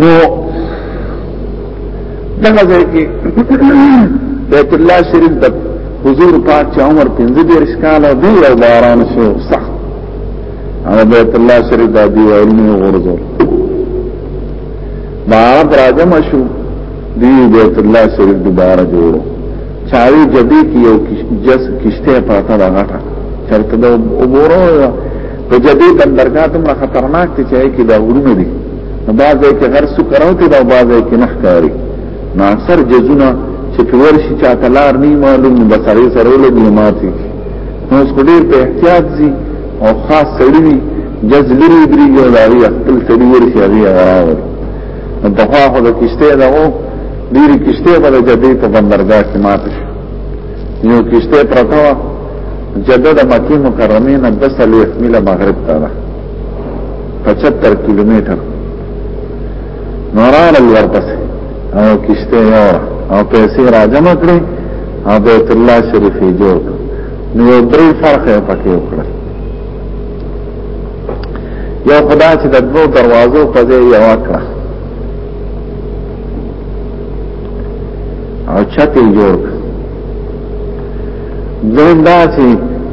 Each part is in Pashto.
نو دغه ځای کې بیت الله شریف د حضور پاک چې عمر 15 کال او دی او باران شو سخت او بیت الله شریف د دی علمي غرزو باران راځم شو دی بیت الله شریف دوباره جوړو چاوی جدی کی یو جس کشته پاتا دا غټه چرته دا وګورو په جدي بندرګاه دومره خطرناک دي چې کې دا غرونه دي نو بعضې کې غر سو کراوته دا بعضې کې نخ کاری نو اکثر جزونه چې په ورشي چاته لار نه معلوم نو بساري سره ولګي ماتي نو اوس کو ډیر په احتیاط دي او خاص سړي جز لري دري یو لاري خپل سړي ورشي هغه راوړي نو دغه خو د کشته دا وو ډیره کشته به د جدي په بندرګاه کې ماته شي یو کشته پرتا جده د مکه مکرمه نه د سلوخ میله مغرب ته ده 75 کیلومتر نوران الورپس او کشته یو او پیسې راجمع کړې او بیت الله شریف یې جوړ نو یو درې فرق یې پکې وکړل یو خدا چې د دوه دروازو په ځای یو کړه او چته جوړ کړ ځان دا چې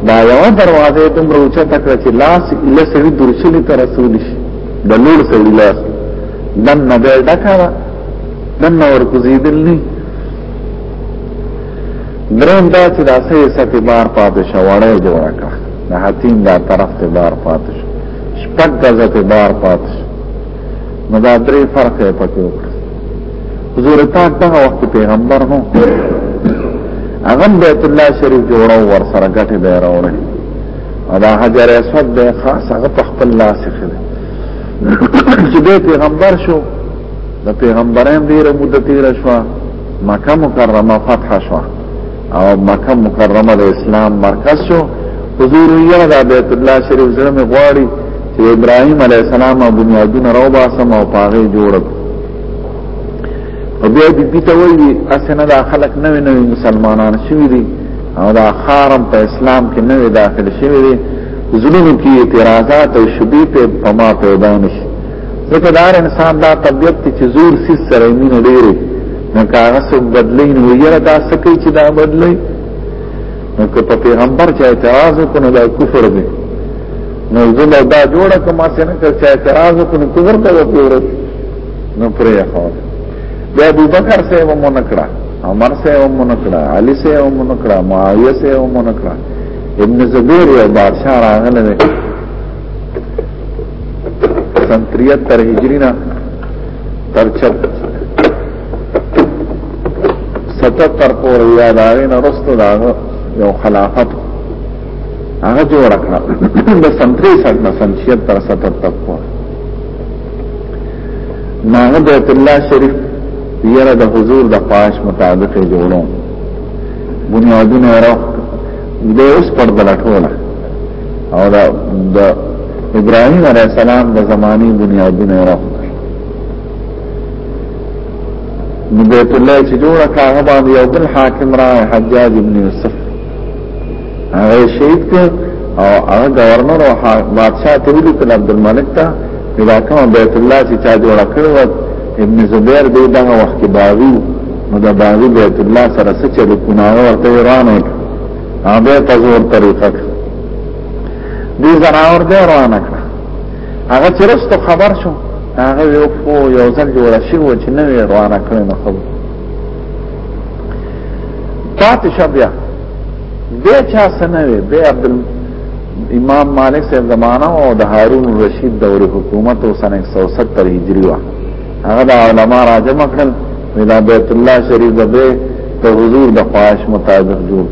دا یو دروازه دومره اوچه تکړه چې لاس له سړي درشلې ته رسول شي د نور سړي لاس دن نه به ډکا دن نه ورکوزیدل نه درم دا چې دا سه سکه بار پاتې شوړې جوړ کړ نه حتیم دا طرف ته بار پاتې شپږ غزه ته بار پاتې نو دا درې فرق یې پکې وکړ حضور پاک دغه وخت پیغمبر نو هغه بیت الله شریف جوړو ور سره غټه به راوړل او دا حجر اسود به خاص هغه په خپل لاس کې چې به پیغمبر شو د پیغمبران ډیره مدته تیر شو مکه مکرمه فتح شو او مکه مکرمه د اسلام مرکز شو حضور یې دا بیت الله شریف زړه مې غواړي چې ابراهيم عليه السلام بنیادونه راوباسم او پاغه جوړ کړ او بیا بی بی ته وایي اسنه دا خلک نوې نوې مسلمانان شوي دي او دا خارم په اسلام کې نوې داخل شوي دي زړونو کې اعتراضات او شبي په پما پیدا نشي ځکه دا انسان دا طبيعت چې زور سیس سره مینه ډېرې نو هغه څه بدلې نو یې دا سکه چې دا بدلې نو که په پیغمبر چې اعتراض وکړي دا کفر دی نو زه دا جوړه کوم چې نه چې اعتراض وکړي کفر ته وکړي نو پرې خو د ابو بکر سره مو نکړه عمر سره مو نکړه علي سره مو نکړه معاويه سره مو نکړه ابن زبير یو بادشاہ راغله ده سن 73 هجری نه تر 77 پورې یاد آوي نه رسته دا یو خلافت هغه جوړ کړ د سن 63 نه سن 76 تر 77 پورې ناغه بیت الله شریف یره د حضور د خواهش مطابق جوړو بنیادونه راو د اوس پر دلټوله او دا د ابراهيم عليه السلام د زماني بنیادونه راو نو بیت الله چې جوړه کاغه باندې یو بل حاکم را حجاج ابن یوسف هغه شهید کړ او هغه گورنر او بادشاہ ته ویل کړ عبد الملک ته دا کوم بیت الله چې چا جوړ کړو ابن زبیر دې دا وخت کې باغی نو دا باغی بیت الله سره څه چې کونه ورته ایران وټ هغه ته زور طریقه دې زناور دې روان کړ هغه چې رسته خبر شو هغه یو یو ځل جوړ شي و چې نوې روان کړو نو خبر پاتې شو بیا بیا چا سنوي بیا عبد امام مالک صاحب زمانہ او د هارون رشید دور حکومت او سنه 170 هجری وا هغه د علما راجم کړل ودا بیت الله شریف د به ته حضور د خواش مطابق جوړ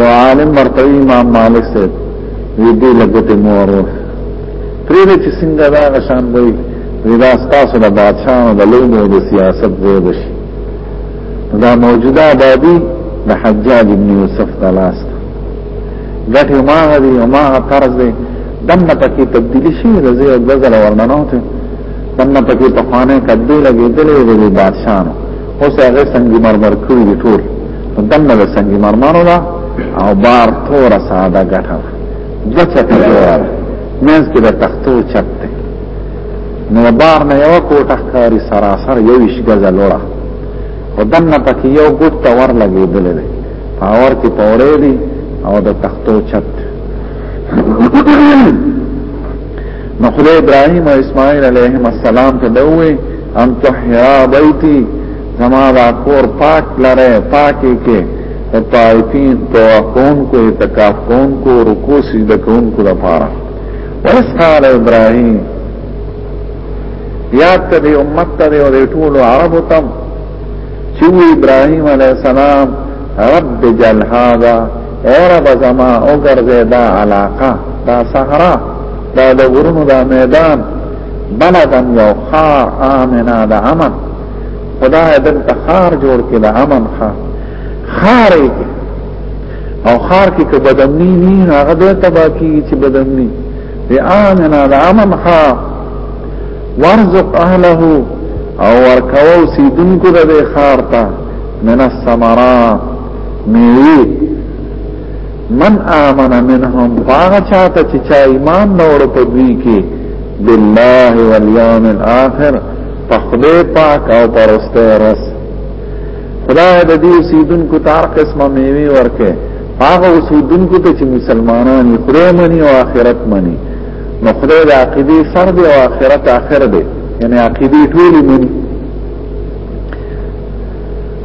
یو عالم مرتوی امام مالک صاحب وی دی لګت مورو پرې چې څنګه دا غشان وای ودا تاسو د بادشاہانو د لوی د سیاست دی بشي دا موجوده آبادی د حجاج ابن یوسف د لاس ګټه ما غدي او ما قرض دی دنه پکې تبدیلی شي د زی او غزل ورننه ته دنه پکې په خوانه کدی لګېدلې د بادشاہانو اوس هغه څنګه مرمر کړی دی ټول دنه د څنګه مرمرو دا او بار تور ساده ګټه دڅه ته وره مېز کې د تختو چت نو بار نه یو کوټه ښکاری سراسر یو ویش غزه لوړه او دنه پکې یو ګوت ته ور لګېدلې ده پاور کې پورې دي او د تختو چت نو خدای ابراهيم او اسماعیل علیهم السلام ته دوی ان تحیا بیتی زما دا کور پاک لره پاکي کې او طائفین تو کون کو اعتکاف کون کو رکوع سجده کون کو لپاره وس قال ابراهيم یاد ته دی امت ته دی او دی ټول عربو تم چې ابراهيم عليه السلام رب جل هذا اے رب زما او ګرځه دا علاقه دا صحرا دا د غرونو دا میدان بلدن یو خار آمنا دا امن خدای دلته خار جوړ کړي دا امن خار خارې او خار کې که بدمنی وي هغه به تبا کیږي چې بدمنی دی امن علی امن خا وارزق اهله او ورکو سیدونکو د دې خار ته من الثمرات میوه من آمن منهم فاغ چاہتا چی چا ایمان نور پدوی کی بالله والیوم الاخر پخده پاک او پرسته رس خدای د دې سیدونکو تار قسمه میوه ورکه هغه سیدونکو ته چې مسلمانان یې خدای مني او آخرت مني نو خدای د عقیده سر دی او آخرت آخر دی یعنی عقیده ټول مني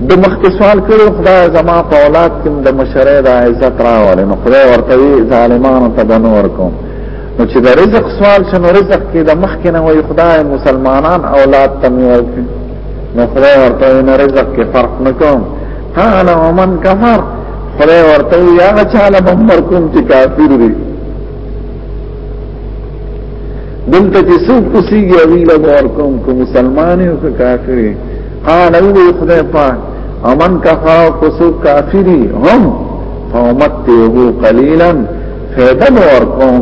د مخکې سوال کړو خدای زما په اولاد کې د مشره د عزت راوړي نو خدای ورته وی ظالمانو ته بنور کوم نو چې د رزق سوال شنو رزق کې د مخکې نه وي خدای مسلمانان اولاد تم ورکړي نو خدای ورته نه رزق کې فرق نکوم ها انا ومن کفر خدای ورته یا چاله بمر کوم چې کافر دی دلته چې څوک اوسېږي وی له ور کوم کو مسلمان یو که کافر قال او خدای پاک امن کفر کو څوک کافری هم فومت یو قلیلا فیدن ور کوم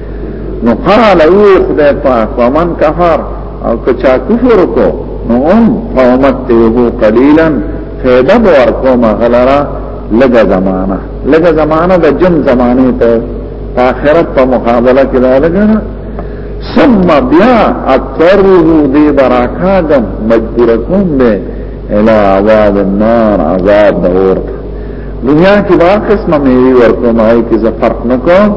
نو قال او خدای پاک ومن کفر او کچا کفر کو نو ام قومته قليلا فیده بور کوم غلرا لگا زمانہ لگا زمانہ دا جن زمانه ته آخرت په مقابله کې دا لګا ثم بیا اضطره دی براکاګم مجبور کوم به الى عذاب النار عذاب دور دنیا کې با قسمه مې ورکوم آی کې زه فرق نکوم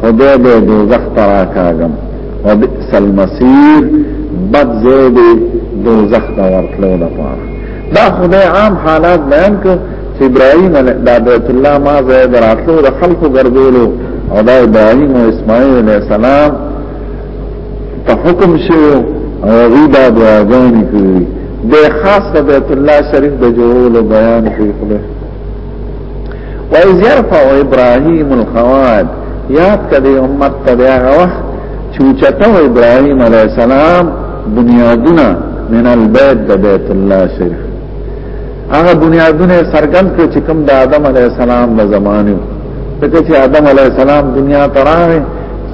خدای دې دوزخ ته راکاږم وبئس المصير بد ځای دی دوزخ ته ورتلو لپاره دا خدای عام حالات بیان کړ چې ابراهيم د بیت الله ما ځای دراتلو د خلکو ګرځولو او دا ابراهيم او اسماعیل علیه السلام ته حکم شو او غیبا دعاګانې کوي د خاص بیت الله شریف د جوړولو بیان کوي خدای وَإِذْ يَرْفَعُ إِبْرَاهِيمُ الْقَوَاعِدَ یاد کړي امت ته بیا غوښ چې چټو ابراهيم عليه السلام بنیادونه من البيت د بیت الله شریف هغه بنیادونه سرګند کړ چې کوم د آدم عليه السلام د زمانه ته چې آدم عليه السلام دنیا ته راغی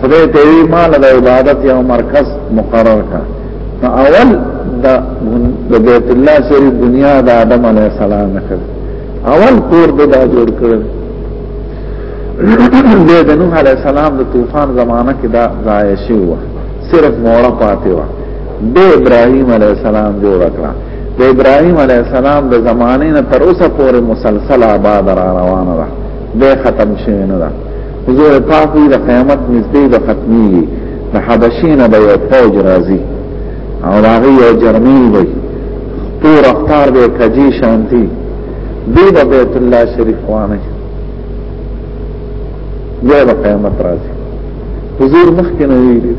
خدای ته یې مال د عبادت یو مرکز مقرر کړ اول دا د بیت الله سری دنیا د آدم علی السلام نه کړ اول کور د دا جوړ کړ د نوح علی السلام د طوفان زمانہ کې دا ضایع شو صرف موړه پاتې و د ابراهیم علی السلام جوړ کړ د ابراهیم علی السلام د زمانه نه تر اوسه پورې مسلسل آباد را روانه ده به ختم شوی نه ده حضور پاک وی د قیامت نږدې به ختميږي د حبشین به یو فوج راځي او هغه یو جرمی وي خپل رفتار به کجی شانتی دی به بیت الله شریف وانه بیا به قیامت راځي حضور مخکې نه ویلي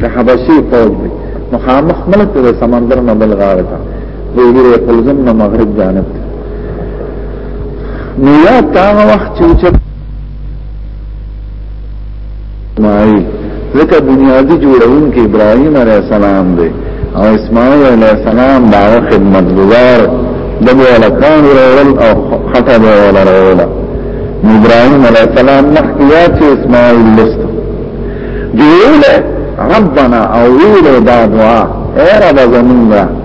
د حبشي فوج دی مخامخ ملک د سمندر نه بل غاړه ته ویلي قلزم نه مغرب جانب ته نو یا تا وخت چې چې مای ځکه بنیادی جوړون کې ابراهیم علیه السلام دی او اسماعیل علیه السلام دا خدمتګزار د ولکان ورول او خطا به ورول ابراهیم علیه السلام مخکیا چې اسماعیل لست جوړه ربنا او ویل دا دعا اے رب زمونږه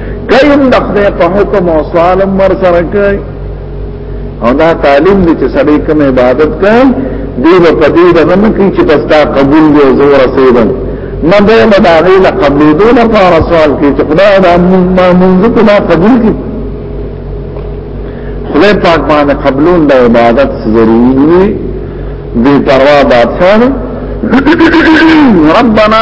کيم د خدای په حکم او سوال مر سره کوي او دا تعلیم دې چې سړی کوم عبادت کوي دی په دې د نه کوي چې بس تا قبول دی زور رسیدل نه به نه دا غي له قبول دی نه په سوال کې چې خدای دا منځ ته ما قبول کړي خدای پاک باندې قبولون د عبادت ضروري دی بے پروا بادشاہ ربنا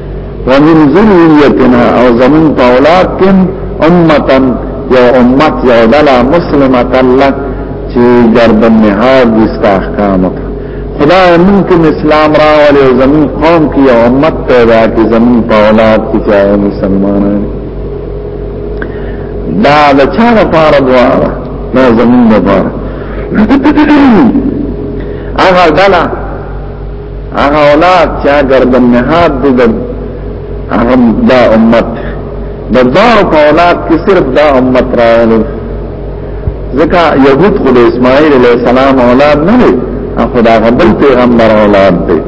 ومن ذریتنا او زمون په اولاد کې امتا یو امت یو دلا مسلمه الله چې ګردن نهار د استحکام خدای مون کې اسلام را ولې زمون قوم کې یو امت پیدا کې زمون په اولاد کې چې مسلمانان دا د چا لپاره دعا ده دا زمون لپاره هغه دلا هغه اولاد چې ګردن نهاد دي د هغه دا امت د دار په اولاد کې صرف دا امت راغلی ځکه يهود خو د اسماعیل علیه السلام اولاد نه دی خو دا غبل پیغمبر اولاد دی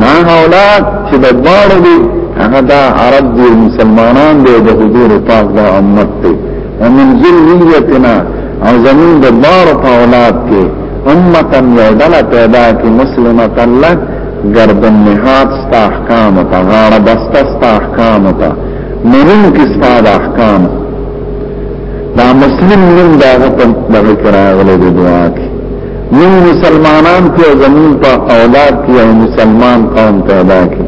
نه اولاد چې د دار دی هغه دا عرب دی مسلمانان دی د حضور پاک دا امت دی ومن ذریتنا او زمون د دار په اولاد کې امتا یو ډله پیدا کی مسلمتا لک گردن نهاد ستا احکامو تا غاړه بسته ستا احکامو تا منون کی ستا دا احکامو دا مسلم نن دا غطن دغه کراغلی دی دعا کی من مسلمانان کی او زمین پا اولاد کی او مسلمان قوم پیدا کی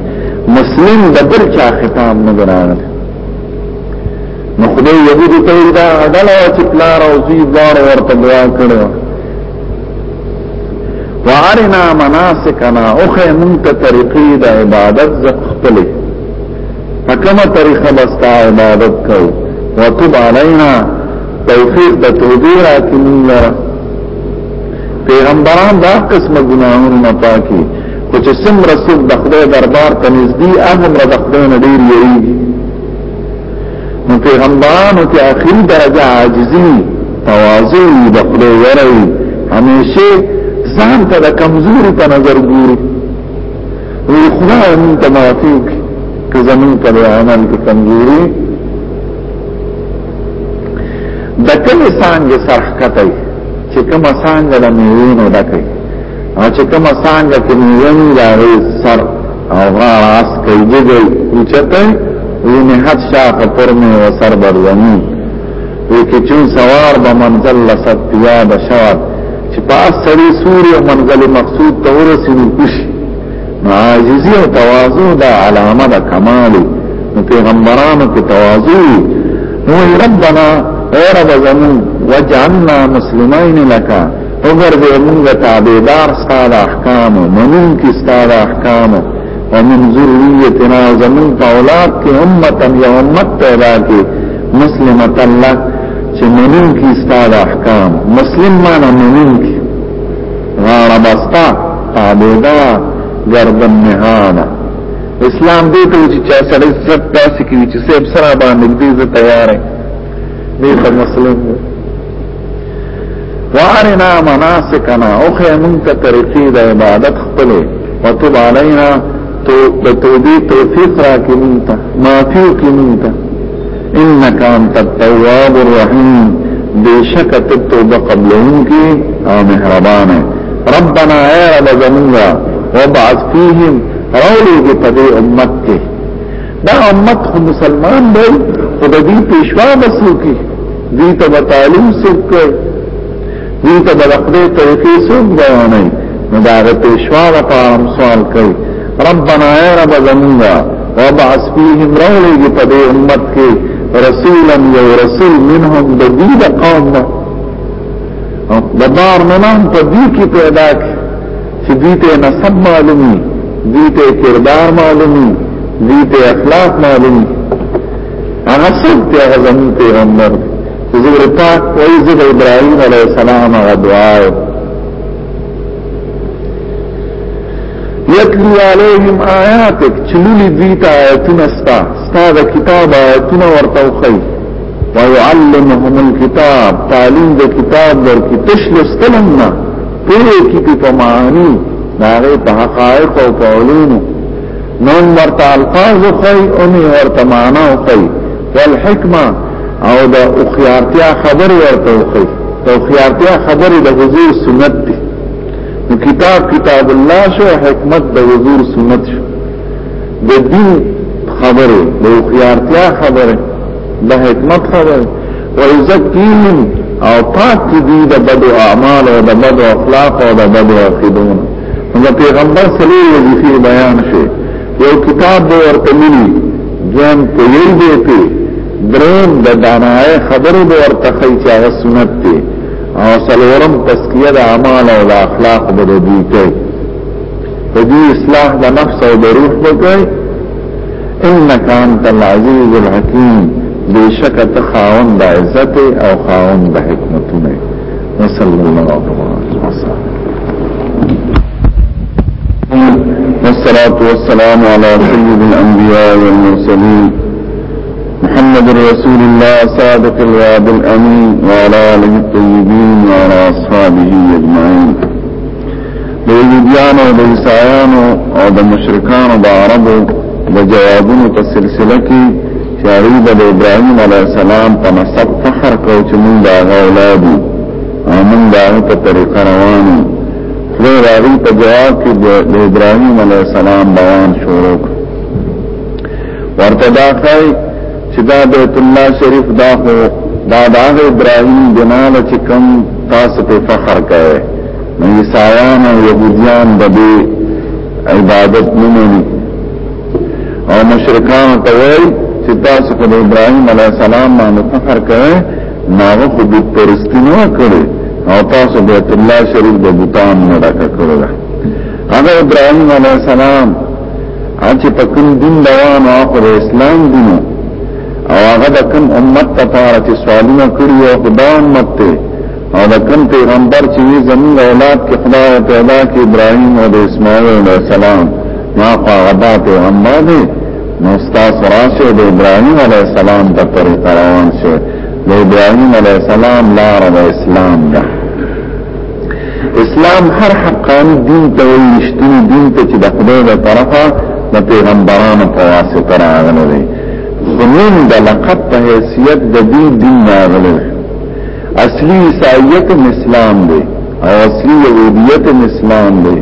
مسلم دبر چا ختام نگراغلی نو خدای یهود ته ویل دا ډله چې پلار او زوی بار ورته دعا کړو وارنا مناسکنا اوخه مونږ ته طریقې د عبادت ز خپل فکمه طریقه بستا عبادت کو وتب علینا توفیق د توبې راکې مونږ لره پیغمبران دا قسمه ګناهونه نه پاکي خو چې څومره څوک د خدای دربار ته نږدې هغه د خدای نه ډیر یریږي نو پیغمبرانو کې اخري درجه عاجزي تواضع د خدای ورای همیشه ځان ته د کمزوري په نظر ګوري وی خدای موږ ته معافي وکړي که زمون په عمل کې کمزوري د کله څنګه سرخ کته چې کومه څنګه د میوینو ډکه او چې کومه څنګه کې نیونی دا سر او غاړه اس کوي دی چته وینه حد شاخ پر مې و سر بروانی وی کې چون سوار به منزل لسد پیاد شواد چې په اصلي سوري او منزل مقصود ته ورسېږي کوش عاجزي او تواضع دا علامه د کمال نو پیغمبرانو کې تواضع نو ربنا اے رب زمون وجعلنا مسلمین لکا وګرځې موږ تابعدار ستاد احکام منون کې ستاد احکام ومن ذریتنا زمون اولاد کې امه یا امت پیدا کې مسلمه الله چې منون کې ستاد احکام مسلم معنا منون کې غاړه بستا تابعدار گردن نهانا اسلام دې ته چې چا سره عزت داسې کوي چې سب سره باندې دې زه تیار یم دې مسلم دی وارنا مناسکنا اوخه مونږ ته طریقې د عبادت خپلې وتب علینا تو د توبې توفیق راکې مونږ ته معافي وکې مونږ ته انک انت التواب الرحیم بیشک ته توبه قبلونکې او مهربانه ربنا اے رب زمونږ وبعث فیهم راولې دې په دې امت کې دا امت خو مسلمان دی خو د دې پیشوا بسو کې دې ته تعلیم سوک دې ته بلخده طریقې سوک بیانې نو دا د پیشوا لپاره سوال کوي ربنا یا رب زمونږه وبعث فيهم رولې په دې امت کې رسولا یو رسول منهم د دې د قوم نه د بار نه په دې کې پیدا کې چې دوی ته نسب معلومي دوی ته کردار معلومي دوی ته اخلاق معلومي هغه څوک چې هغه زموږ پیغمبر دی زور پاک وای زید ابراهیم علیه السلام هغه دعا یتلو علیهم آیاتک چلولی دیتا آیتنا ستا ستا دا کتاب آیتنا ورطوخی ویعلمهم الكتاب تعلیم دا کتاب در کی تشلستلن نا پوه کی په پمانی داغه په حقایق او په علوم نو ورته الفاظ کوي او نه ورته معنا کوي والحکمه او د اخیارتیا خبر ورته کوي د اخیارتیا خبر د حضور سنت دی نو کتاب کتاب الله شو حکمت د حضور سنت شو د دین خبره د اخیارتیا خبره د حکمت خبره ويزکيهم او پاک کی دی د بدو اعمال او د بدو اخلاق او د بدو عقیدون نو پیغمبر صلی الله علیه وسلم بیان شي یو کتاب به ورته ملي ځان په یوه دی په دریم د دانای خبرو به ورته کوي چې هغه سنت دی او سلورم تسکیه د اعمال او د اخلاق به دی کوي په دې اصلاح د نفس او د روح به کوي انک انت العزیز الحکیم بشک ته خاون د عزت او خاون د حکمتونه صلی الله علیه وسلم والصلاة والسلام على سيد الأنبياء والمرسلين محمد رسول الله صادق الوعد الأمين وعلى آله الطيبين وعلى أصحابه أجمعين د یهودیانو د عیسایانو او د مشرکانو د عربو د جوابونو په سلسله کې چې هغه د ابراهیم علی السلام په نسب فخر کوي چې موږ د هغه اولاد یو او موږ د هغه په طریقه روان یو خو راغی په جواب کې د ابراهیم علی السلام بیان شروع ورته دا کوي چې دا بیت الله شریف دا خو دا د ابراهیم بنا چې کوم تاسو په فخر کوي عیسایان او یهودیان د دې عبادت نه مني او مشرکان ته وایي چې تاسو په ابراهیم علی السلام باندې فخر کوئ ناغه خو بت پرستی نه کړي او تاسو بیت الله شریف د بوتان نه ډکه کړو ده هغه ابراهیم علیه السلام چې په کوم دین روان او پر اسلام دین او هغه د کوم امت لپاره چې سوالونه کړی او خدای امت ته او دا کم پیغمبر چې وی زمونږ اولاد کې خدای پیدا کې ابراهیم او د اسماعیل علیه السلام ما خو غدا پیغمبر دی نو استاد راشه د ابراهیم علیه السلام په طریقه روان شي د ابراهیم علیه السلام لار د اسلام ده اسلام هر حقاني دین ته ویشتنی دین ته چې د خدای له طرفه د پیغمبرانو په واسطه راغلی دی زمون د لقب په حیثیت د دې دین راغلی اصلي عیسایت اسلام دی او اصلي یهودیت اسلام دی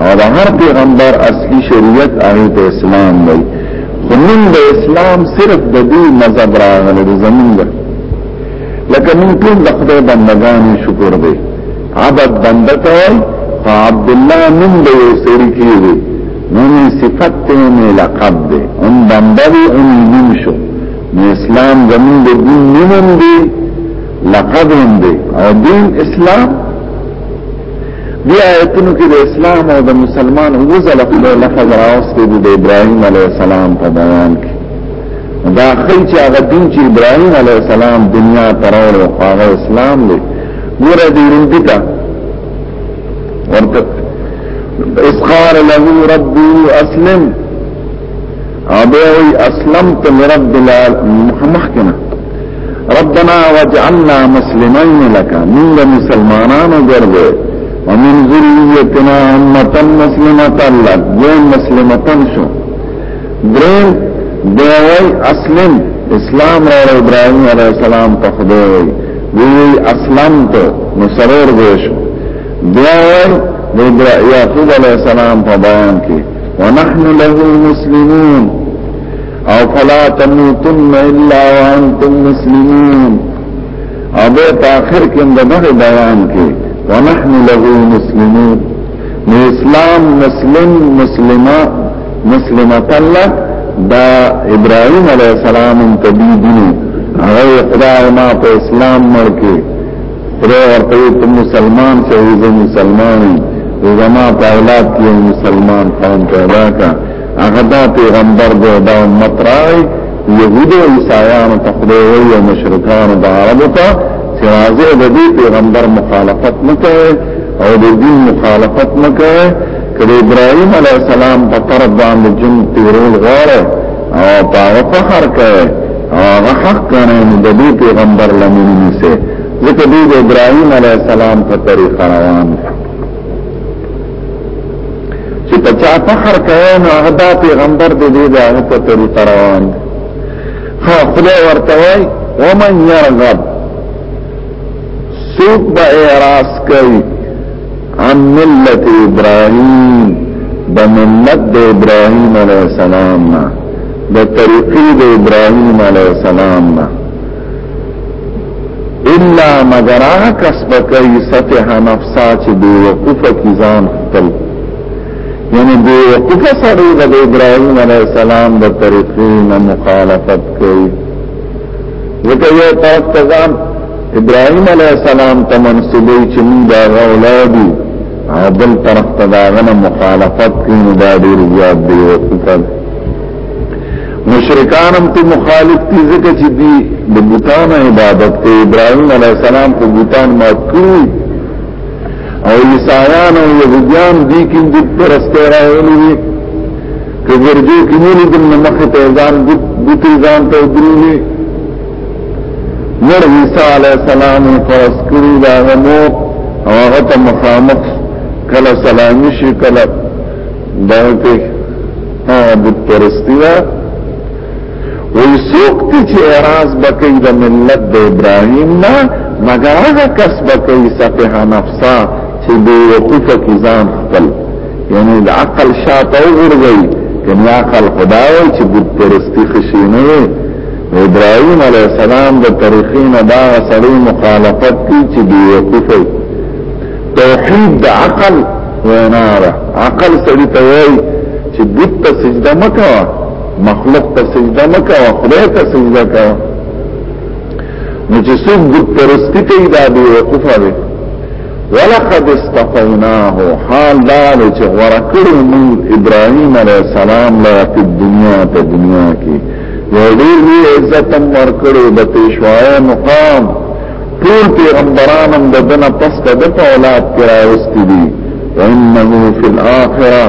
او د هر پیغمبر اصلي شریعت هغه ته اسلام دی خو نن د اسلام صرف د دې مذهب راغلی د زمون ده لکه من ټول د خدای بندگان شکر دی عبد بنده ته عبد الله من د یو سری کیږي نو صفت ته نه لقب دی ان بنده دی ان نیم شو نو اسلام زمون د دین نوم دی لقب هم دی او دین اسلام دی آیتونو کې د اسلام او د مسلمان وزل په لفظ راوستي د ابراهیم علی السلام په بیان کې دا خی چې هغه دین چې ابراهیم علی السلام دنیا تراور او هغه اسلام دی ګوره دې رندی تا ورته اسقار له ربي اسلم ابوي اسلمت لرب العالمين محكمه ربنا واجعلنا مسلمين لك من مسلمانان جربه ومن ذريتنا امه مسلمه لك جن مسلمه شو درين دوي اسلم اسلام را ابراهيم عليه السلام ته خدای وی اسلمت مسرور بشو دوي د يعقوب عليه السلام په بيان کې ونحن له مسلمون او فلا تموتن الا وانتم مسلمون او به اخر کې دغه بیان کې ونحن له مسلمون نو اسلام مسلم مسلمه مسلمه الله دا ابراهيم عليه السلام تبي دي هغه خدای ما په اسلام مړ کې ترې ورته وي ته مسلمان شې وي زه مسلمان یم وي زما په اولاد کې یو مسلمان قوم پیدا کړه هغه دا پیغمبر دی دا امت راغی یهود او عیسایانو ته خدای وایي او مشرکانو د عربو ته چې راځي د دې پیغمبر مخالفت نه کوي او د دین مخالفت نه کوي کله ابراهيم عليه السلام په طرف باندې جن تیرول غواړي او پاغه فخر کوي او هغه حق کنه نو د دې پیغمبر لمن نسه ځکه دې د ابراهيم عليه السلام په طریقه روان چې په چا فخر کوي نو هغه د پیغمبر د دې د هغه په طریقه روان خو خدای ورته وای ومن يرغب سوق به اعراض کوي عن ملت ابراهيم د ملت د ابراهيم عليه السلام نه د طریقې د ابراهيم عليه السلام نه الا مگر هغه کسب کوي سطح نفسا چې دی وقوف کی ځان خپل یعنی دی وقوف سره د ابراهيم عليه السلام د طریقې نه مخالفت کوي ځکه یو طرف ته ځان ابراهيم عليه السلام ته منسوبي چې موږ دا اولاد او بل طرف ته دا غنه مخالفت کوي نو دا ډیر زیات دی وکړه مشرکان هم ته مخالف دي ځکه چې دی د بوتان عبادت کوي ابراهيم عليه السلام په بوتان ما کوي او عیسایان او یهودیان دي کې د پرسته راولي کګرځي کې نه دې مخه ته ځان بوتي ځان ته درونی نور عیسی علیہ السلام فرض کړی دا غمو او هغه ته مخامخ کله سلامي شي کله دغه ها بت پرستی دا وی سوک تی چه اعراض بکی دا ملت دا ابراهیم نا مگر اگا کس بکی سفح نفسا چه بی وقوف کزان خپل یعنی دا عقل شاعت او غرگئی کنی عقل خداوی چه بت پرستی خشینه ابراهيم عليه السلام د طریقین دا سړی مخالفت کی چې دی وقفه توحید د عقل وینا ده عقل سړی ته وایي چې بت ته سجده مکوه مخلوق ته سجده مکوه خدای ته سجده کوه نو چې څوک بت پرستی کوي دا دی وقفه ده ولقد استقيناه حال دار چې ورکړو موږ ابراهيم عليه السلام له دنیا ته دنیا کې یو ډیر لوی عزت هم ورکړو د پیشوای مقام ټول پیغمبران هم د دنه پس د اولاد کې راوستي دي وانه فی الاخره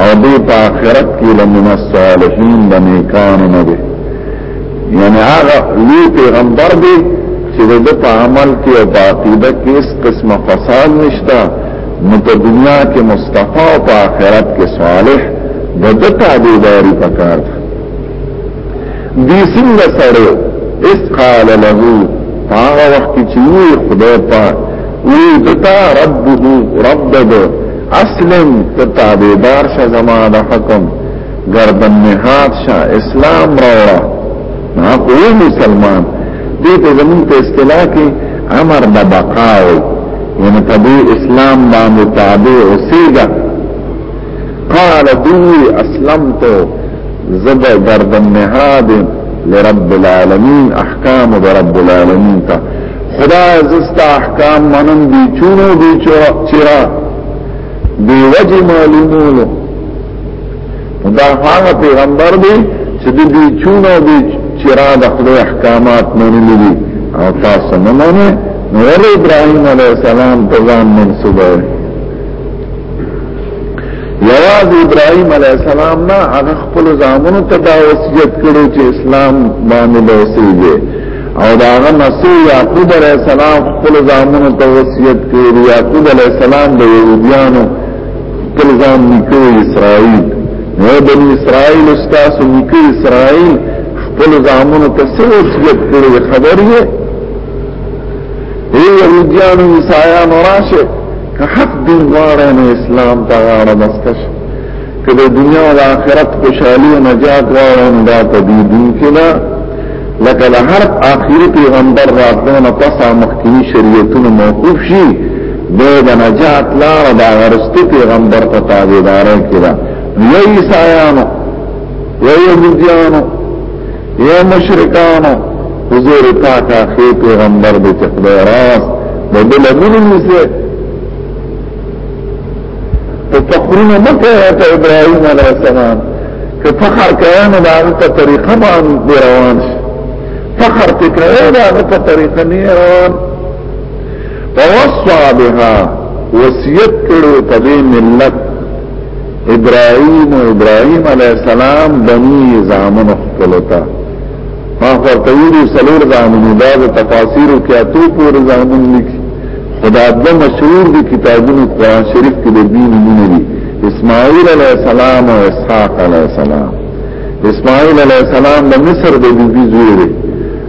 او دې په آخرت کې لمن الصالحین د نیکانو نه دي یعنی هغه لوی پیغمبر دی چې د په عمل کې او په عقیده کې هیڅ قسمه فساد نشته نو په دنیا کې مصطفی او په آخرت کې صالح د دې تابعداري پکار ده دی څنګه سره اس قال له هغه وخت چې خدای پاک وی دتا ربه رب د اسلم تتابیدار شا زما د حکم گردن نهاد شا اسلام راوړه نه کو مسلمان دې ته زمون ته اصطلاح کې امر د بقا وي یعنی په اسلام باندې تابع اوسېږي قال دوی اسلمت زد گردن نهاد لرب العالمین احکام در رب العالمین تا خدا زستا احکام منن بیچونو بیچرا دی وجه معلومولو دا هغه پیغمبر دی چې د بیچونو بیچرا د خدای احکامات منلی دي او تاسو نه منئ نور ابراهيم عليه السلام ته ځان منسوبه یواز ابراهيم عليه السلام نه هغه خپل ځامنو ته دا وصیت کړو چې اسلام باندې وسیږي او دا هغه مسیح یعقوب عليه السلام خپل ځامنو ته وصیت کړو یعقوب عليه السلام د یهودانو خپل ځام نکو اسرائیل نو بنی اسرائیل استاس نکو اسرائیل خپل ځامنو ته څه وصیت کړو خبر یې ای یهودانو عیسایانو راشه که حق دین غواړی نو اسلام ته غاړه بسته شي که د دنیا او آخرت خوشحالي او نجات غواړی نو دا په دې دین کې ده لکه د هر آخري پیغمبر راتلو نه پس مخکیني شریعتونه موقوف شي به د نجات لار د غرستي پیغمبر په تابعدارۍ کې ده یې عیسایانو یې یهودیانو اے مشرکانو حضور پاک اخی پیغمبر دی چې خدای راست د بل منو نسه ته تقرونه مکه ته ابراهيم عليه السلام که فخر کيانه دا په طریقه باندې روان شي فخر تکره دا په طریقه نه روان فوصى بها وصیت کړو په دې ملت ابراهيم او ابراهيم عليه السلام بني زامن خپلتا ما ورته ویلي سلور زامن دا د تفاسیر کې اتو پور زامن لیکي خدا د مشهور دي کتابونو قران شریف کې د دین نوم دي اسماعیل علیه السلام او اسحاق علیه السلام اسماعیل علیه السلام د مصر د بیبي زوی دی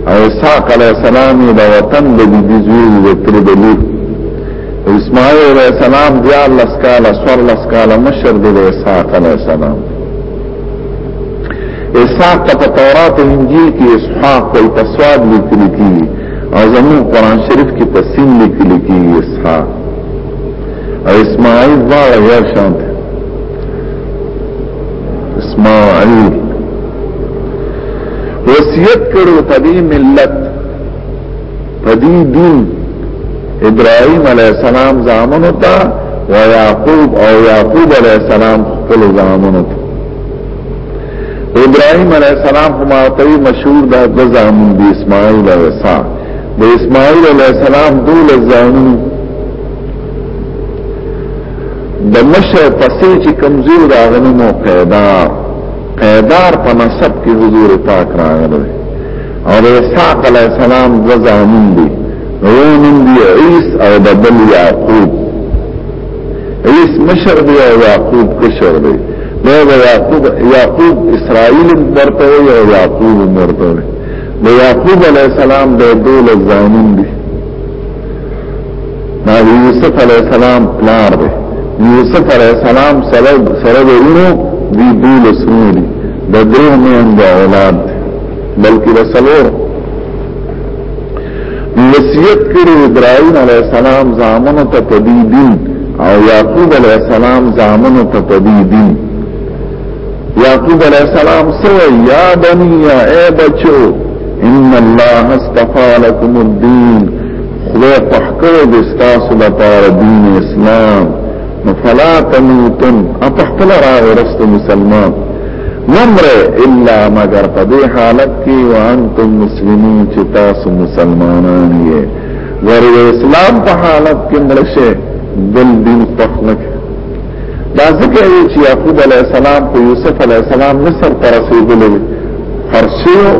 او اسحاق علیه السلام د وطن د بیبي زوی دی د تر د لور اسماعیل علیہ السلام دیار لسکالا سور لسکالا مشر دی اسحاق علیہ السلام اسحاق ته په تورات او انجیل کې اسحاق په تسواد لیکل کیږي او زموږ قران شریف کې په سین لیکل کیږي اسحاق او اسماعیل واړه یو شان دي اسماعیل وصیت کړو په دې ملت پدی دین ابراهيم عليه السلام زامنو ته و يعقوب او يعقوب عليه السلام خپل زامنو ته ابراهيم عليه السلام هم اتي مشهور ده د زامن دي اسماعيل او اسحاق د اسماعيل عليه السلام دول زامن د مشه پسې چې کمزور راغلی نو قیدار قیدار په نسب کې حضور پاک راغلی او د اسحاق علی السلام د زامن دي روانم دي عیس او د بل یعقوب عیس مشر دی او یعقوب کشر دی دا د یعقوب یعقوب اسرائیل مرته او یعقوب مرته دی د یعقوب علی السلام د دول زامن دي دا یوسف علی السلام پلار دی یوسف علی السلام سره سره ورونو دی دول سونی د درو مې اند اولاد دی بلکې د سلور نصیحت کړي ابراهيم عليه السلام زامنو ته په دې دین او يعقوب عليه السلام زامنو ته په دې دین يعقوب عليه السلام سوى يا بني يا اي بچو ان الله استفى لكم الدين خدای پخکر دستاسو لپاره دین اسلام فلا تموتن اپخپل را ورست مسلمان نمر الا مگر په دې حالت کې وانتم مسلمون چې تاسو مسلمانان یې ور اسلام په حالت کې مرشه دل دین تخلق دا ځکه چې یعقوب علی السلام او یوسف علی السلام مصر ته رسیدلی فرشیو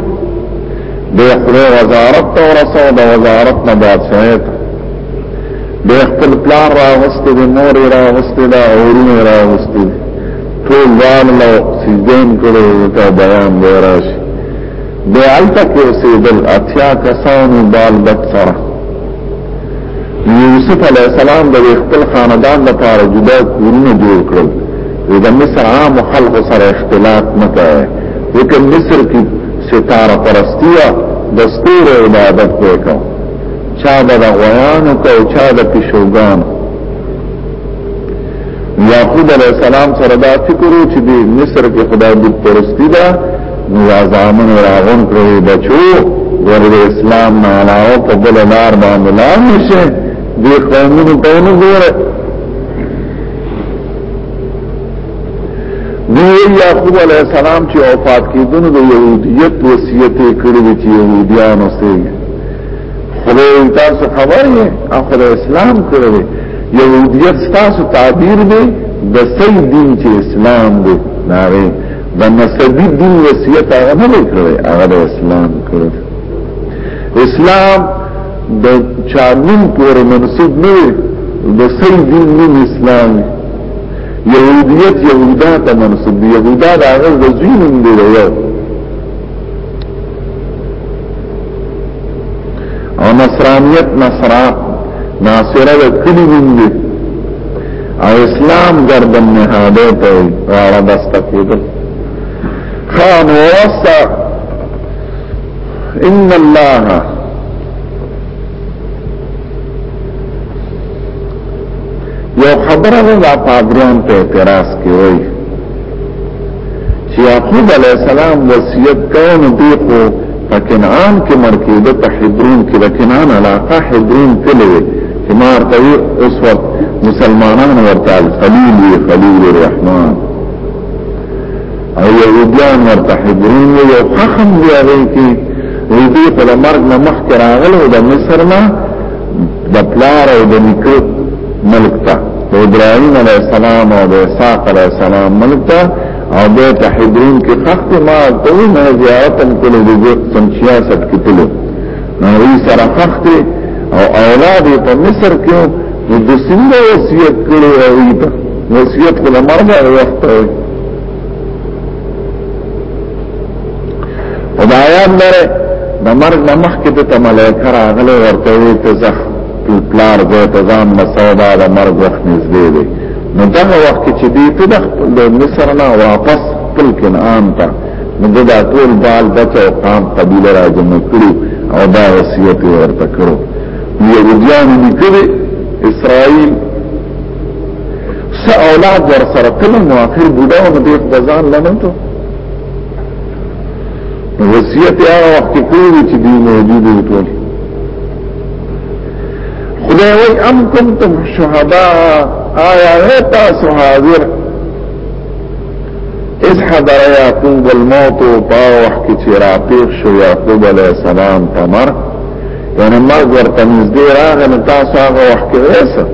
د خدای وزارت ته ورسو د وزارت نه بادشاہت به خپل پلان راغسته د مور راغسته دا اورونه راغسته ټول ځان له سجدین کړو ته بیان دی راشي به الته کې سیدل اتیا کسانو بال بد سره یوسف علی السلام د خپل خاندان لپاره جدا کورونه جوړ کړل د مصر عام خلق سره اختلاط نه کوي وکړ مصر کې ستاره پرستیا د ستورو عبادت وکړ چا به د غویانو کو چا د پیشوګانو یعقوب علیه السلام سره دا فکر و چې د مصر کې خدای بت پرستی ده نو دا زامن راغون کړی بچو ور د اسلام نه علاوه په بل لار باندې لا نشه دې قومونو ته نه ګوره نو یعقوب علیه السلام چې وفات کیدونو د یهودیت وصیت کړی چې یهودیان اوسېږي خدای تاسو خبر یې اخر اسلام کړی یهودیت تاسو تعبیر دی د صحیح دین چې اسلام دی دا وی د نسبی دین وصیت هغه نه کړی هغه د اسلام کړی اسلام د چانون پورې منسوب نه دی د صحیح دین نوم اسلام یهودیت یهودا ته منسوب دی یهودا د هغه د ځینوم دی یو او نصرانیت نصرا ناصره د کلی ویني او اسلام گردن نهاده ته راړه دسته کېدل خان وصا ان الله یو خبره ده دا پادریان په اعتراض کې وایي چې یعقوب علی السلام وصیت کاوه نو دی خو په کنعان کې مړ کېده په حبرون کې د کنعان علاقه حبرون کلی دی چې ما ورته وي اوس وخت مسلمانان ورته الخلیل وي خلیل الرحمن او یهودیان ورته حبرون وي او خخم دی هغې کې دوی خو د مرګ نه مخکې راغلو د مصر نه د پلار او د نیکه ملک ته د ابراهيم عليه السلام او د اسحاق عليه السلام ملک ته او به ته حبرون کې خخت ما ته نه زیارت کول د دې سم سیاست کې تلو نو یې سره خخت او اولاد په مصر کې نو د سینې وصیت کړو او یې ته وصیت کله مرګه وخت وي خدایان لره د مرګ د مخ کې د ملائکه راغله ورته وي ته زخ پلار دې ته ځان مسوبا د مرګ وخت نږدې دی نو دا وخت چې دې ته د خپل مصر نه واپس خپل کنعان ته نو دا ټول بال بچو قام قبيله را جمع کړو او دا وصیت ورته کړو يهوديان نکړي اسرائيل سه اولاد ور سره کله مو اخر بډاو دې ځان لمنته وصیت هغه وخت کې کوي چې دی موجود وي ټول خدای وي ام کنتم شهدا آیا هي تاسو حاضر اس حضر یعقوب الموت او پا وخت کې چې را پیښ شو یعقوب علی السلام تمر یعنی مرګ ورته نږدې راغی نو تاسو هغه وخت کې وسه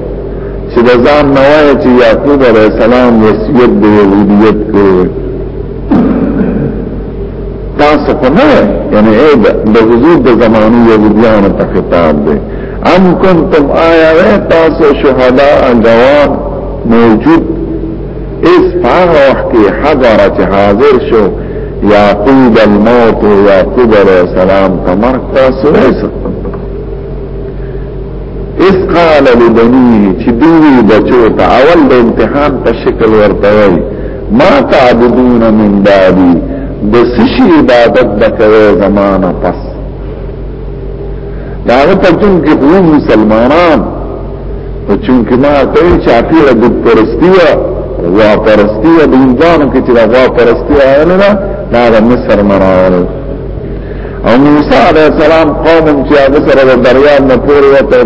چې د ځان نوای چې یعقوب علی السلام وصیت دی ولیت کوي تاسو خو نه یعنی عیب د حضور د زمانو یهودیانو ته خطاب دی ام کنتم آیا وی تاسو شهدا اگوان موجود اس فاغ وقتی حضر چه حاضر شو یعقوب الموت و یعقوب علیہ السلام تمرک تاسو ایسا اس قال لبنیه چه دوی بچو تا اول د امتحان په شکل ورتوی ما تعبدون من بعدی د سشي عبادت بکوي زمانہ پس دا په چون کې خو مسلمانان په چون کې ما ته چې اپیره د پرستی و غوا پرستی و د انسانو کې چې غوا پرستی آله نه دا د مصر مرال او موسی عليه السلام قوم چې هغه سره د دریا نه پورې وته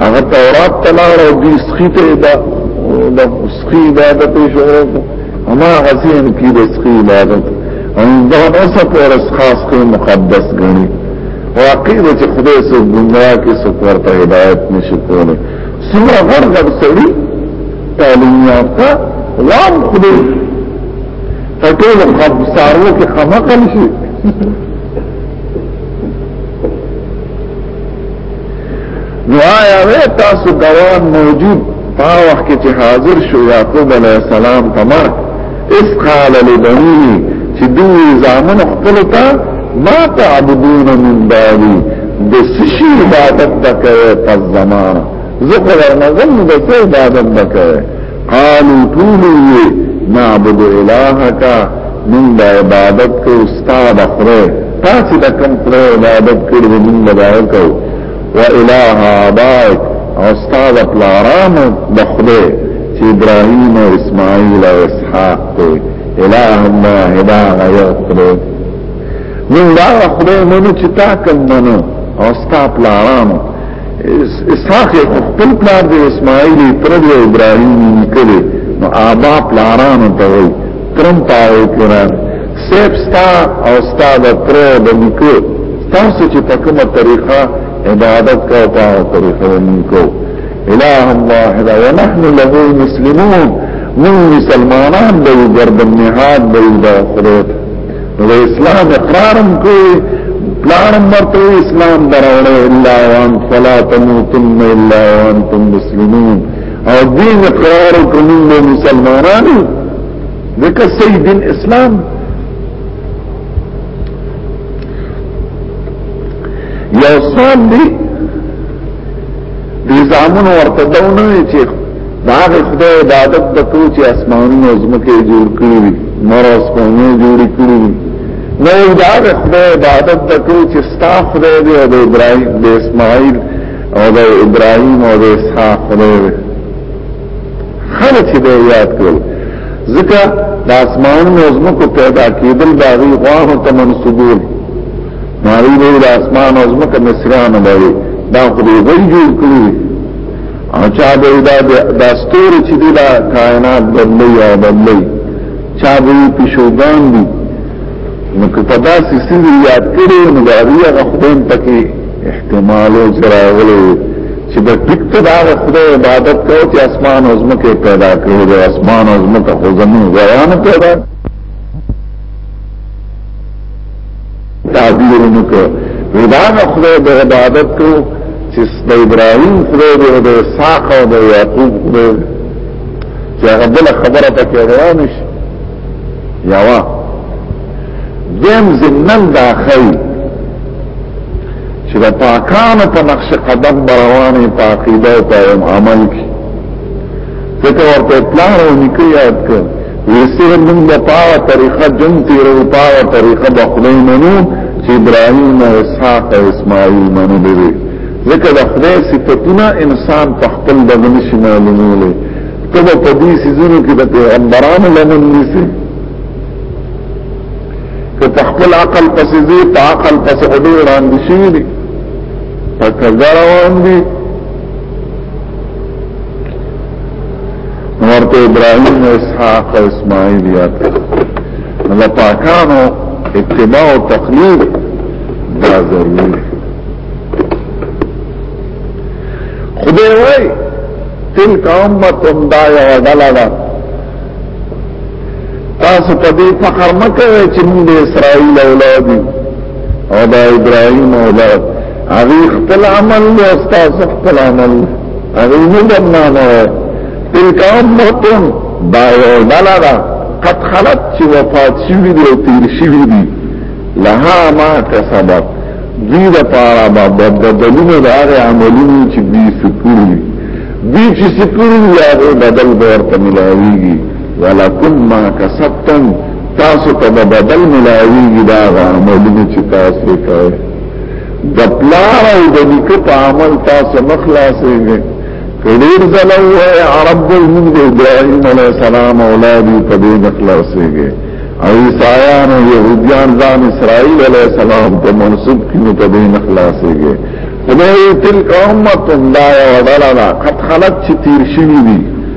هغه تورات تلار او دی سخی ته دا د سخی عبادت شروع کو اما غزین کی د سخی عبادت ان دا اوسه پر خاص کې مقدس غني واقع د چې خدای سره ګمراه کې سپور ته هدایت نشي کوله سمره غر غر سړي تعلیم یافته وام خدای فټول خب سارو کې خمقل شي نو آیا وی تاسو دوان موجود پا وقت که چه حاضر شو یعقوب علیہ السلام پا مرک اس قال لبنی چه دوی زامن اختلطا ما تعبدون من بالی دسشی عبادت دکوه پا زمان ذکر ارنظم دسو عبادت دکوه قالو طولو یې نعبد الهک مونږ د عبادت کو استاد خره تاسو د کوم خره عبادت کړو مونږ د کو و اله ابائک او استاد پلارام د خره چې ابراهیم او اسماعیل او اسحاق ته اله ما هدا غیر خره مونږ دا خره مونږ چې تا کوم منو او استاد پلارام اسحاق خپل پلار د اسماعیل تر د ابراهیم نکړي نو آبا پلارانو ته وي ترم پاره کړه سیب ستا او ستا د تر د نکو تاسو چې په کومه طریقه عبادت کو په طریقه نکو اله واحد ونحن له مسلمون من مسلمانان دی گردن نهاد دی دا خدای نو اسلام اقرارم کوي پلانم ورته اسلام دراوړې الا وان فلا تموتن الا وانتم مسلمون او دین اقرار کوي مسلمانانو ځکه سید اسلام یو سوال دی دی زامن ورته دونه چې دا د خدای عبادت د ټول چې اسمانونو زمکه جوړ کړی وي نور اسمانونه جوړ کړی وي نو دا د خدای عبادت د ټول چې ستا خدای دی او د ابراهیم د اسماعیل او د ابراهیم او د اسحاق خدای دی خلک چې یاد کړل ځکه د اسمانونو زمکه پیدا کېدل دا غي غواه ته منسوبول ناری به د اسمان او زمکه مصریانو باندې دا خدای جوړ کړی چا به دا د استوري چې د کائنات بدلی او بدلی چا به پښوګان دي نو که په داسې سیند یاد کړي نو دا بیا خدای پکې احتمال او چراغلو چې د ټیک ته دا خدای عبادت کوي چې اسمان او زمکه پیدا کړي د اسمان او زمکه خو زمين غوانه پیدا کړي تعبیر نکو ویدان خدای د عبادت کو چې د ابراهیم خدای دی او د اسحاق او د یعقوب خدای دی چې هغه بل خبره پکې روان شي یاوا دیم زمنن دا خی چې د پاکانو په نقش قدم روانې په عقیده او په عمل کې ځکه ورته پلان او نکي یاد کړ ویسره موږ په پاوه طریقه جنگ تیرو پاوه طریقه به خدای منو چې ابراهیم او اسحاق او اسماعیل منو دی ځکه د خدای صفاتونه انسان په خپل د نشي معلومولې ته په دې سيزونو کې د پیغمبرانو لمن نيسي که په خپل عقل پسې دې په عقل پسې ډېر وړاندې شي دي په کړه روان دي ورته ابراهيم او اسحاق او اسماعيل یاد دا پاکانو اتباع او تقلید دا ضروري خدای وای تلک امتم دا یو ډله ده تاسو په دې فخر مکوئ چې موږ د اسرائیل اولاد یو او د ابراهیم اولاد هغه خپل عمل له استاد خپل عمل هغه نه دمانه تلک امتون دا یو دلاله قد خلت چې وفات شوی دی او تیر شوی دی لها ما کسبت دوی د پاره به بدلونه د هغه عملونو چې دوی سکوري دوی چې سکوري هغه بدل به ورته ملاويږي ولکم ما کسبتم تاسو ته بدل ملاویږي دا عملونه چې تاسو کوي د پلار او د نیکه په عمل تاسو مخلاصېږئ کډیر زلو ہے عرب دل من دے ابراہیم علیہ السلام اولادی پدی نخلاصے گے او عیسایان و یهودیان ځان اسرائیل علیہ السلام ته منسوب کینو پدی نخلاصے گے خدای تلک امت الله وضلنا قد خلت چی تیر شوی دی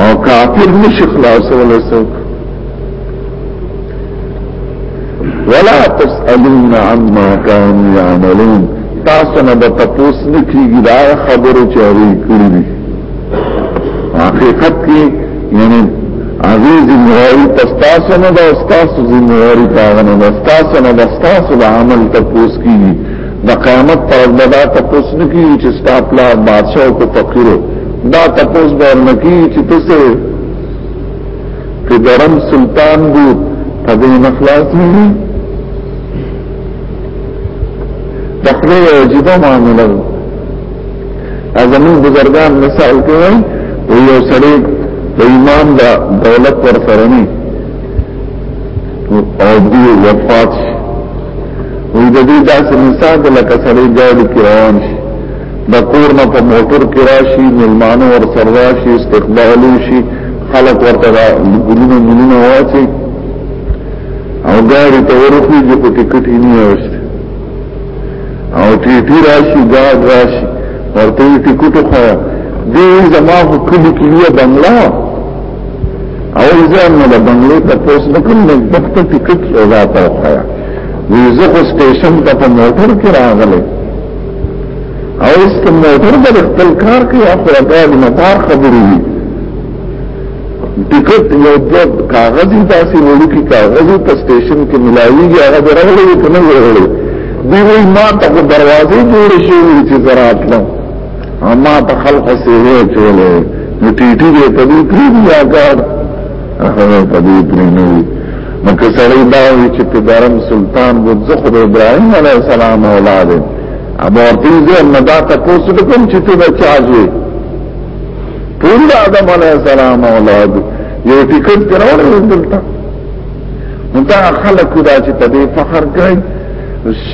او کافر نشي خلاصولای څوک ولا تسألون عما كانوا يعملون تاسو نه به تپوس نکیږي دا خبرو چې هغه کړی دي حقیقت کې یعنی هغه ذمہواری تاسو نه دا تاسو ذمہواری تاسو نه دا تاسو نه دا تاسو د عمل تپوس کیږي د قیامت پر وخت دا تپوس نکیږي چې تاسو پلا بادشاہ او فقیرو دا تپوس به نکی چې تاسو کې درم سلطان دی په دې نخلاص نه دی تخوی عجیبه معامله ده ازمون بزرگان مثال کوي و یو سړی د ایمان دا دولت پر سره نه او دی وفات شي وې د دې داسې مثال لکه سړی ګاډي کې روان شي د کور نه په موټر کې راشي ملمانو ور سره راشي استقبال شي خلک ورته ګلونه ملونه واچي او ګاډي ته ورخي چې په ټیکټ یې نه وشته او ټی ټی راشي ګاډ راشي ورته ټیکټ خو دې زما خو کلی کې یو بنگلا او ځان نه د بنگلې ته پوس نه کوم نه وخت ټیکټ یې راته وخایا ویزه خو سټیشن ته په موټر کې راغله او اس کوم موټر د خپل کار کې یا خپل کار نه بار خبرې وي ټیکټ یو د کاغذي تاسو وړو کې کاغذي په سټیشن کې ملایوي هغه درغلې کنه ورغلې دی وی ما ته دروازې جوړې شوې چې زرات له اما ته خلق سیوه چولې نو ټی ټی دې ته دې کړی یا کار هغه په دې پرې نه وي نو که سړی دا وي چې په درم سلطان وو زه خو د ابراهیم علیه السلام اولاد یم ابو ورته زه نه دا تاسو ته کوم چې ته بچا ځوي ټول آدم علیه السلام اولاد یو ټیکټ کراوړل دلته نو دا خلک دا چې په دې فخر کوي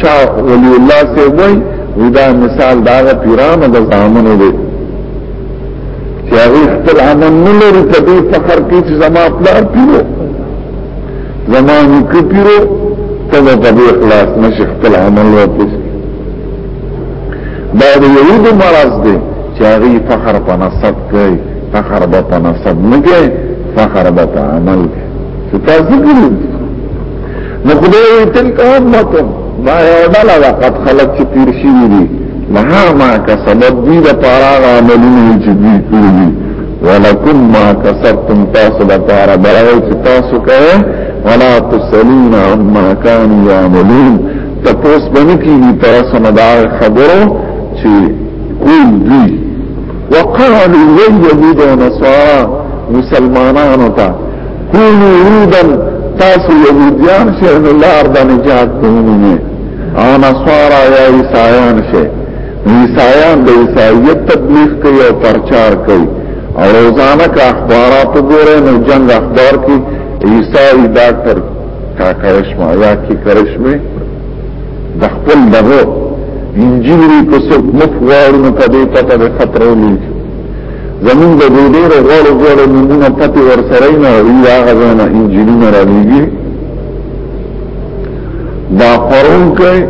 شاه ولی الله سي وای ودا مثال دا پیرانو د زامنو دی چې هغه خپل عمل نه لري په دې فخر کې چې زما پلار پیرو زما نیکه پیرو ته به په دې اخلاص نشي خپل عمل واپس دا د یهودو مرض دی چې هغه فخر په نسب کوي فخر به په نسب نه کوي فخر به په عمل کوي چې تاسو ګورئ نو خدای تلک امتون دا یو ډله ده قد خلق چې تیر شوي دي لها ما کسبت دی دا پارا غاملونه چې دی کړی دي ولکم ما کسبتم تاسو دا پارا برای چې تاسو کوي ولا تسلون عما كانوا يعملون تپوس باندې کیږي تر سم دا خبرو چې کول دي وقالوا يجدد نصارى مسلمانانو ته كونوا يهودا تاسو يهوديان شئ الله ارض نجات کوي او نصارا یا عیسایان شي عیسایان د عیسایت تبلیغ کوي او پرچار کوي او روزانه کا اخبارات وګورئ نو جنگ اخبار کې عیسای ډاکټر کا کرشمه یا کې کرشمه د خپل دغه انجینری کو څوک مخ واړو نو کدی پته به خطر ولي زمون د دې ډېر غوړو غوړو نمونه پته ورسره نه وی هغه نه انجینر راویږي دا قرون کوي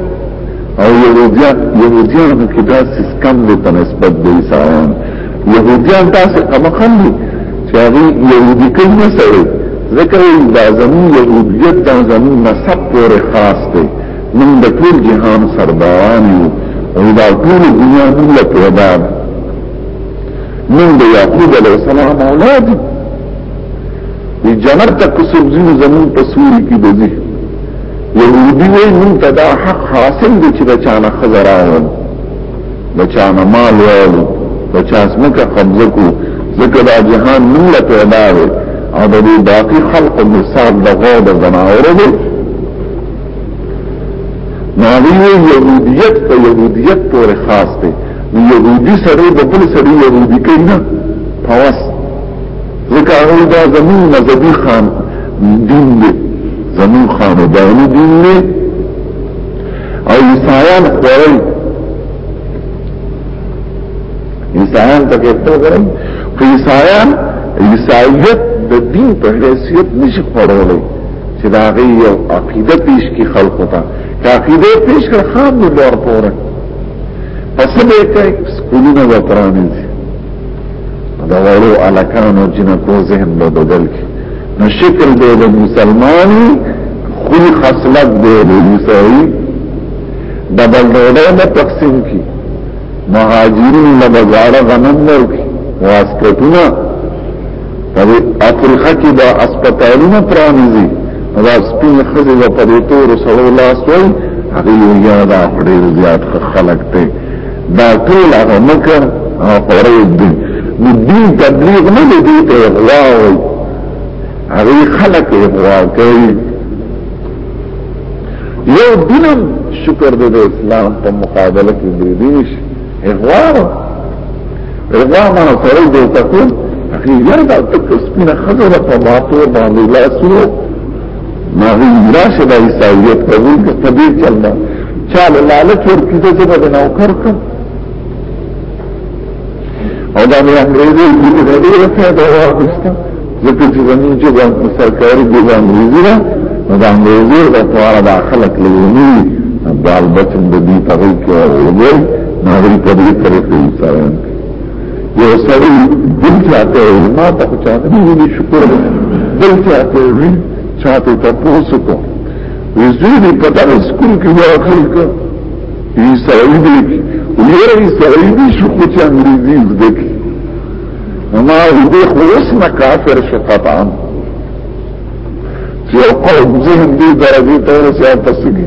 او يهوديان يهوديان په کې داسې کم دي په نسبت د عیسایانو يهوديان داسې کم خم دي چې هغه يهودي کوي نه سره ځکه دا زمون يهوديت دا زمون نسب پورې خاص دی من د ټول جهان سرداران یو او دا ټول دنیا موږ له پیدا من د یعقوب علیه السلام اولاد وی جنت ته کوسب ځین زمون په سوري کې دځي يهودي وي مون ته دا حق حاصل دي چې بچانه خزراو بچانه مال وال بچاس مکه قبضه کو ځکه دا جهان نو لا پیدا وي او د دې باقي خلق مثال د غو د زناور دي ناوی يهوديت په يهوديت پورې خاص دي يهودي سره د بل سره يهودي کينه فواصل ځکه هغوی دا زمون مذهبي خان دین دی زمون خانداني دین دی او عیسایان خورل عیسایان ته کېته غواړي خو عیسایان عیسایت د دین په حیثیت نشي خورولای چې دا غي یو عقیده پیش کی خلقو ته دا عقیده پیش کړ خام نو لور پوره پس به کوي سکولونه وپرانه دا وړو الکانو جنکو ذهن به بدل کی نو شکل دی د مسلمانی خل خصلت دی د عیسائی دبل ډوډۍ نه تقسیم کی مهاجرین له بازاره غنم ورکی واسکتونه په افریقا کې د اسپیټالونو پرانیزي دا سپین خزه په پدې تور سره لاس وای هغه یو یاد اخډیر زیات خلک ته دا ټول هغه مکر او قوره دي نو دین تبلیغ نه دی ته اغوا وي هغه خلک اغوا کوي یو دینم شکر دې د اسلام په مقابله کې دی دینش اغوا اغوا ما سره دې تکو اخی یاد او تک سپینه خزره په ماتو باندې لاسو ما وی راشه دا ایساویت قبول که قبیل چل دا چال لالت ورکی دا زبا دا نوکر کم او دا می انگریزی بیلی دا دیر فیدا واقستا زکر چی زمین چی دا سرکاری بیلی انگریزی دا نو دا انگریزی دا توارا دا خلق لیونی دا البتن دا دی تغیی که اولی ناغری پدی طریقی سرین یو سړی بل چاته وي ما ته خو چاته نه ویلي شکر دی بل چاته وي چاته تپوس وکړو وي زوی دې په دغه سکول کې داخل کړ عیسوي دی ویره عیسوي دی شو خو چې انګریزي زده کړي ما دې خو اوس نه کافر شو قطعا چې یو قوم ذهن دې درجې ته ورسېږي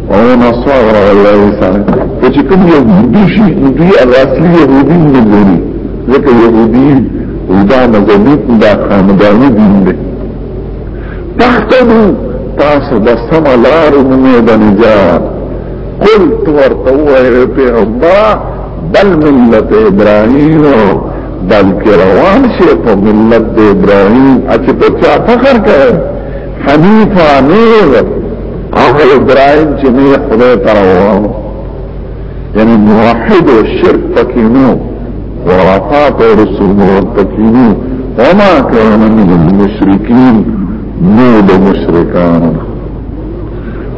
او نصار والله انسان چې کوم يهودي شي نو دوی اصلي يهودي نه ګوري ځکه يهودي دا مذهبي دا خانداني دین دی تختدو تاسو د سم لار مومه د نجات قل تور توه پیغمبر بل ملت ابراهیم بلکې روان شي په ملت ابراهیم چې په چا فخر کوي حنیفا نور هغه ابراهيم چې نه خدای تعالی وو یعنی موحد او شرک پکې نو ورافات او رسول مراد پکې نو وما كان من المشركين نو د مشرکان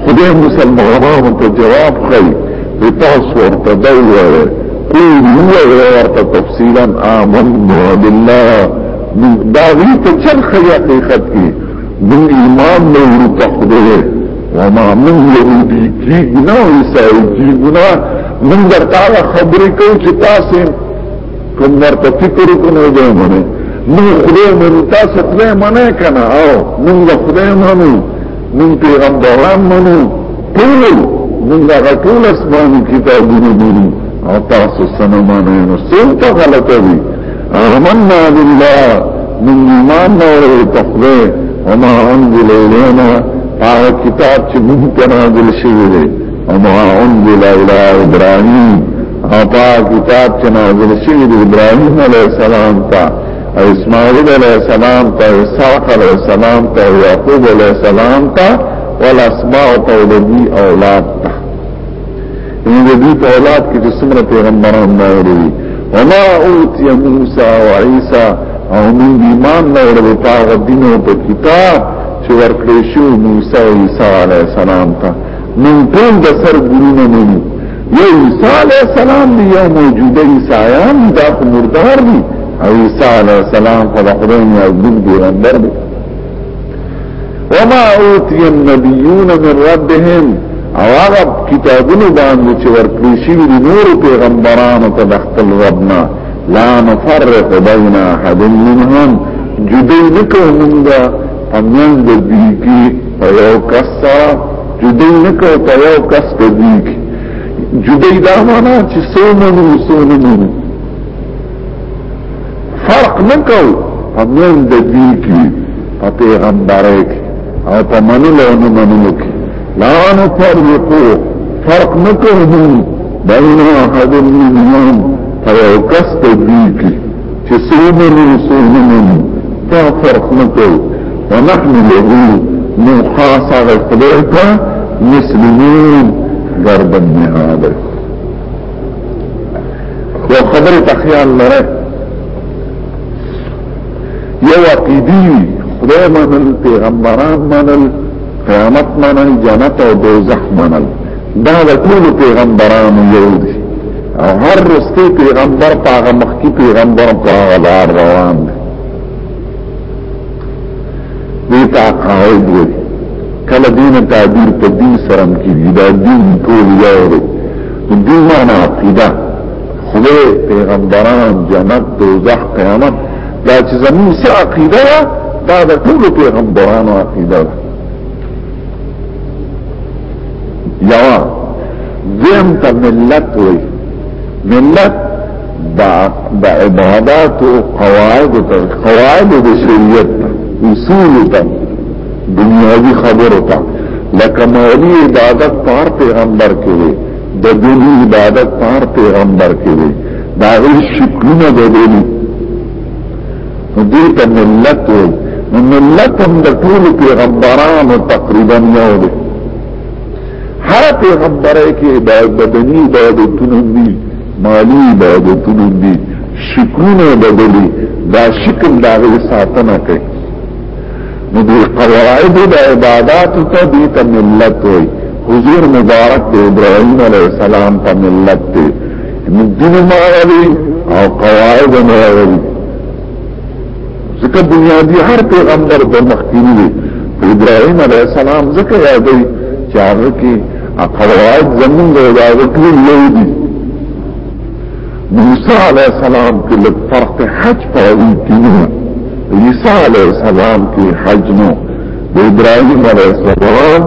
خدای مسلمانانو ته جواب کوي په تاسو ورته دی وایي قول هو ورته تفصیلا آمنا بالله داغی په چل خی حقیقت کی من ایمان نور تخده وما من یهودی کی گنا و عیسائی کی گنا من در تاغا خبری کو چی تاسو کم ورته فکر کنه دی منه من خدای من تاسو خدای منه کنه او من خدای منو من پیغمبران منو ټول من دا ټول اسماني کتابونه منو او تاسو سنمانه نو څنګه غلطه وي آمنا بالله من ایمان نوری تقوی وما انزل الینا آغا کتاب چه مونتا نازل شوی دی وما انزل الى ابراهیم اپا کتاب چه نازل شوی دی ابراهیم علیہ السلام تا اسماعیل علیہ السلام تا اسحاق علیہ السلام تا یعقوب علیہ السلام تا والاسماء تولدی اولاد تا ان د دې په اولاد کې چې څومره پیغمبران راغلي دي وما اوتی موسی او عیسی او من ایمان راوړل په هغه دین او په کتاب چې ورکړې شو موسی او عیسی علی السلام ته من ټول د سر ګورونه نه دي یو عیسی علی السلام دی یو موجوده عیسایان دا مردار دي او عیسی علی السلام خدای خدای نه ګل دی اندر دی وما اوتی النبیون من ربهم او هغه کتابونو باندې چې ورکړي شي د نور پیغمبرانو ته د خپل ربنا لا نفرق بین احد منهم جدی نکو منگا امیان دا دیگی پیو کس سارا جدی نکو پیو کس دا دیگی جدی دا مانا چی سو منو سو نمونو فرق نکو فمن دجی کی فا پیغمبره کی او فا منلو او نمنلو کی لا نفرقو فرق نکو هم بین احد منهم فیو کس دجی کی چه سومنو سومنو فا فرق نکو ونحن له من خاص غفلتا مسلمين ضربا نهاده یو خبره ته خیال لره یو عقیدی خدای منل پیغمبران منل قیامت منل جنت او دوزخ منل دا د ټول پیغمبرانو یو دی او هر رستی پیغمبر په هغه مخکې پیغمبر په هغه لار روان دی دې ته قاعد وي کله دین تعبیر په دین سره کې دا دین ټول یو دی دي معنا عقیده خدای پیغمبران جنت دوزخ قیامت دا چې زموږ سره عقیده دا د ټول پیغمبرانو عقیده ده یوا دیم ته ملت وي ملت دا د عبادت او قواعد او قواعد د شریعت اصول ته دنیاوی خبرو تا لکه مولی عبادت پار پیغمبر کړي د دنی عبادت پار پیغمبر کړي دا غي شکلونه د دې دې ته ملت وي ملت هم د ټول پیغمبرانو تقریبا یو دی هر پیغمبره کې عبادت بدني عبادتونه دي مالی عبادتونه دي شکلونه بدلی دا شکل دا غي ساتنه کوي نو دی قواعد د عبادات ته دی ته ملت وي حضور مبارک دی ابراهيم عليه السلام ته ملت دی نو دین ماغلی او قواعد ماغلی ځکه بنیادی هر پیغمبر د مخکینی دی ابراهيم عليه السلام ځکه یادوي چې هغه کې قواعد زمونږ د عبادت لوی دي موسی علیہ السلام کې لږ فرق حج پرې کیږي عیسی علیہ السلام کې حج نو د ابراهیم علیہ السلام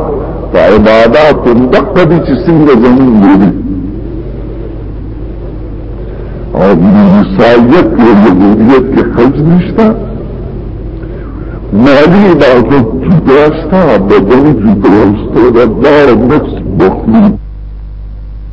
په عبادت دقه دي چې څنګه زمون دي او د عیسایت او یهودیت کې حج نشته مالی بعضو جداستا بدن جداستا دا دار نفس بخلی